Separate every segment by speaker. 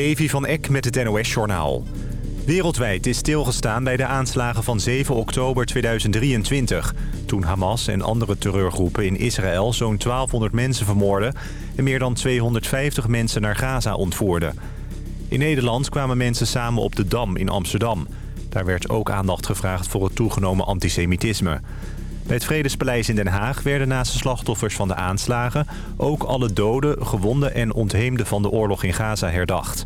Speaker 1: Davy van Eck met het NOS-journaal. Wereldwijd is stilgestaan bij de aanslagen van 7 oktober 2023... toen Hamas en andere terreurgroepen in Israël zo'n 1200 mensen vermoorden... en meer dan 250 mensen naar Gaza ontvoerden. In Nederland kwamen mensen samen op de Dam in Amsterdam. Daar werd ook aandacht gevraagd voor het toegenomen antisemitisme. Bij het Vredespaleis in Den Haag werden naast de slachtoffers van de aanslagen... ook alle doden, gewonden en ontheemden van de oorlog in Gaza herdacht.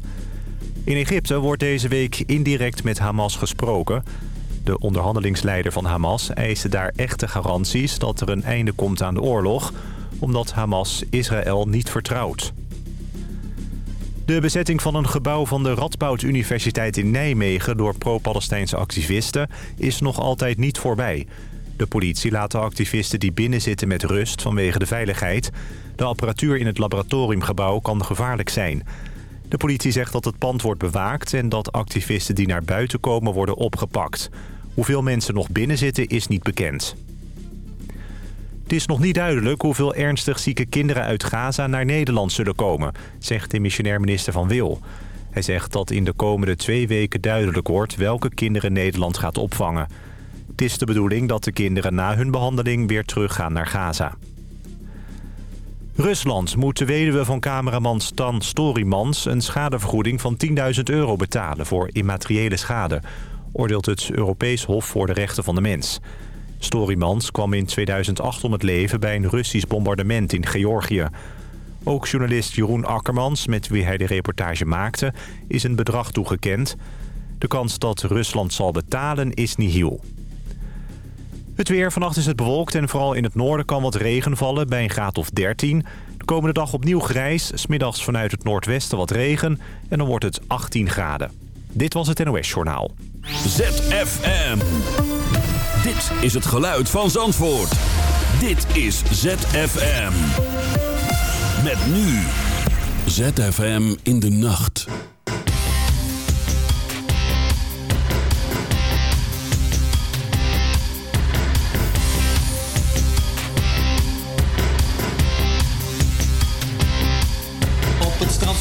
Speaker 1: In Egypte wordt deze week indirect met Hamas gesproken. De onderhandelingsleider van Hamas eiste daar echte garanties... dat er een einde komt aan de oorlog... omdat Hamas Israël niet vertrouwt. De bezetting van een gebouw van de Radboud Universiteit in Nijmegen... door pro-Palestijnse activisten is nog altijd niet voorbij... De politie laat de activisten die binnen zitten met rust vanwege de veiligheid. De apparatuur in het laboratoriumgebouw kan gevaarlijk zijn. De politie zegt dat het pand wordt bewaakt... en dat activisten die naar buiten komen worden opgepakt. Hoeveel mensen nog binnen zitten is niet bekend. Het is nog niet duidelijk hoeveel ernstig zieke kinderen uit Gaza naar Nederland zullen komen... zegt de missionair minister Van Wil. Hij zegt dat in de komende twee weken duidelijk wordt... welke kinderen Nederland gaat opvangen... Het is de bedoeling dat de kinderen na hun behandeling weer teruggaan naar Gaza. Rusland moet de weduwe van cameraman Stan Storymans... een schadevergoeding van 10.000 euro betalen voor immateriële schade... oordeelt het Europees Hof voor de Rechten van de Mens. Storymans kwam in 2008 om het leven bij een Russisch bombardement in Georgië. Ook journalist Jeroen Akkermans, met wie hij de reportage maakte... is een bedrag toegekend. De kans dat Rusland zal betalen is nihil. Het weer. Vannacht is het bewolkt en vooral in het noorden kan wat regen vallen bij een graad of 13. De komende dag opnieuw grijs. Smiddags vanuit het noordwesten wat regen. En dan wordt het 18 graden. Dit was het NOS Journaal.
Speaker 2: ZFM. Dit is het geluid van Zandvoort. Dit is ZFM. Met nu. ZFM in de nacht.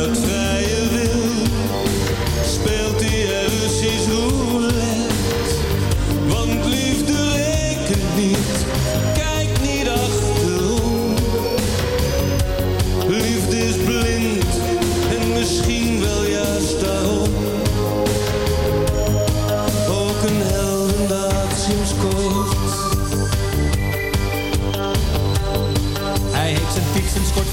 Speaker 3: uit vrije wil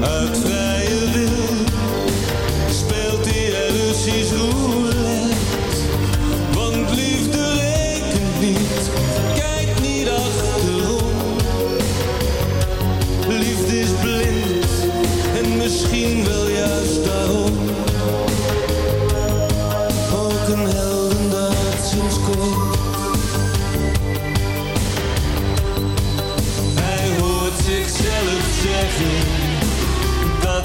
Speaker 3: Uit vrije wil speelt hij er roulette. Want liefde rekent niet, kijk niet achterom. Liefde is blind en misschien wel juist.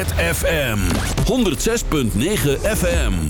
Speaker 4: ZFM 106.9 FM.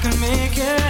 Speaker 4: can make it.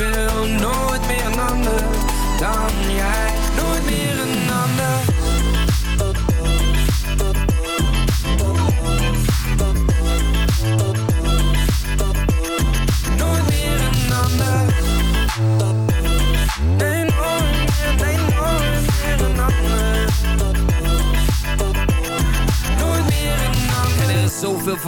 Speaker 5: Wil nooit meer een ander dan jij.